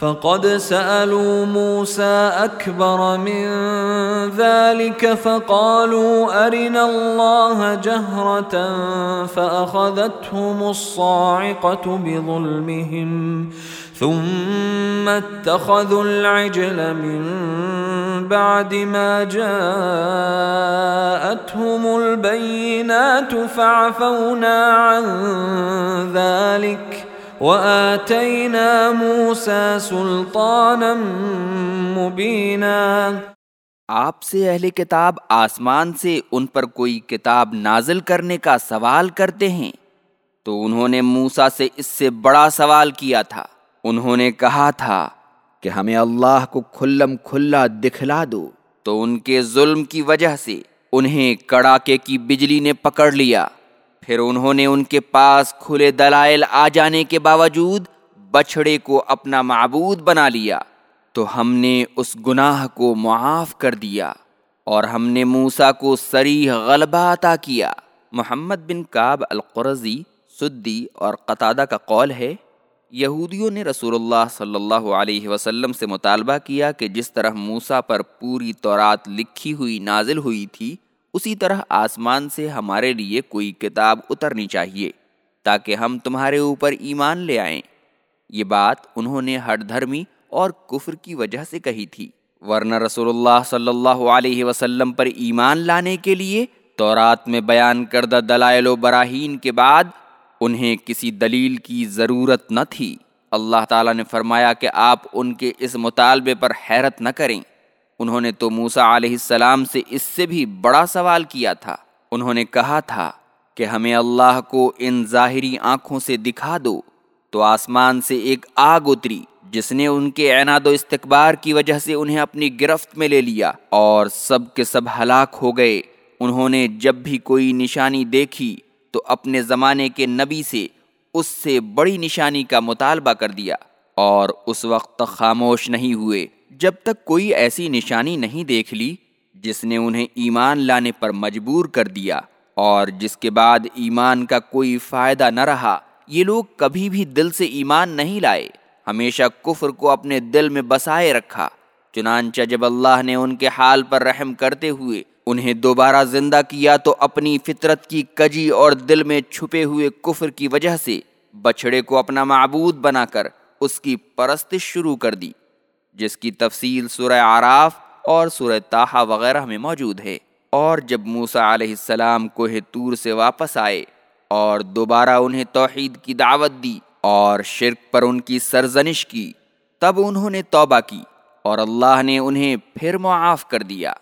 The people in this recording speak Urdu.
فقد سألوا موسى أكبر من ذلك فقالوا أرنا الله جهرة فأخذتهم الصاعقة بظلمهم ثم اتخذوا العجل من بعد ما جاءتهم البينات فعفونا عن ذلك وآتينا موسى سلطانا مبينا۔ آپ سے اہل کتاب آسمان سے ان پر کوئی کتاب نازل کرنے کا سوال کرتے ہیں۔ تو انہوں نے موسا سے اس سے بڑا سوال کیا تھا۔ انہوں نے کہا تھا کہ ہمیں اللہ کو کھلم کھلا دکھلا دو۔ تو ان کے ظلم کی وجہ سے انہیں کڑاکے کی بجلی نے پکڑ لیا۔ پھر انہوں نے ان کے پاس کھلے دلائل آ جانے کے باوجود بچھڑے کو اپنا معبود بنا لیا۔ تو ہم نے اس گناہ کو معاف کر دیا اور ہم نے موسا کو سریح غلبہ عطا کیا۔ محمد بن کاب القرضی، سدی اور قطادہ کا قول ہے، یہودیوں نے رسول اللہ صلی اللہ علیہ وسلم سے مطالبہ کیا کہ جس طرح موسا پر پوری تورات لکھی ہوئی نازل ہوئی تھی اسی طرح آسمان سے ہمارے لیے کوئی کتاب اترنی چاہیے تاکہ ہم تمہارے اوپر ایمان لے آئیں۔ یہ بات انہوں نے ہر دھرمی اور کفر کی وجہ سے کہی تھی۔ ورنہ رسول اللہ صلی اللہ علیہ وسلم پر ایمان لانے کے لیے تورات میں بیان کردہ دلائل و براہین کے بعد انہیں کسی دلیل کی ضرورت نہ تھی۔ اللہ تعالیٰ نے فرمایا کہ آپ ان کے اس مطالبے پر حیرت نہ کریں۔ انہوں نے تو موسا علیہ السلام سے اس سے بھی بڑا سوال کیا تھا۔ انہوں نے کہا تھا کہ ہمیں اللہ کو ان ظاہری آنکھوں سے دکھا دو، تو آسمان سے ایک آگ اتری، جس نے ان کے عناد و استقبار کی وجہ سے انہیں اپنی گرفت میں لے لیا اور سب کے سب ہلاک ہو گئے۔ انہوں نے جب بھی کوئی نشانی دیکھی، تو اپنے زمانے کے نبی سے اس سے بڑی نشانی کا مطالبہ کر دیا اور اس وقت خاموش نہیں ہوئے۔ جب تک کوئی ایسی نشانی نہیں دیکھ لی جس نے انہیں ایمان لانے پر مجبور کر دیا اور جس کے بعد ایمان کا کوئی فائدہ نہ رہا، یہ لوگ کبھی بھی دل سے ایمان نہیں لائے۔ ہمیشہ کفر کو اپنے دل میں بسائے رکھا، چنانچہ جب اللہ نے ان کے حال پر رحم کرتے ہوئے انہیں دوبارہ زندہ کیا تو اپنی فطرت کی کجی اور دل میں چھپے ہوئے کفر کی وجہ سے بچھڑے کو اپنا معبود بنا کر اس کی پرستش شروع کر دی۔ جس کی تفصیل سورہ آراف اور سورہ تاحہ وغیرہ میں موجود ہے۔ اور جب موسا علیہ السلام کوہ تور سے واپس آئے اور دوبارہ انہیں توحید کی دعوت دی اور شرک پر ان کی سرزنش کی، تب انہوں نے توبہ کی اور اللہ نے انہیں پھر معاف کر دیا۔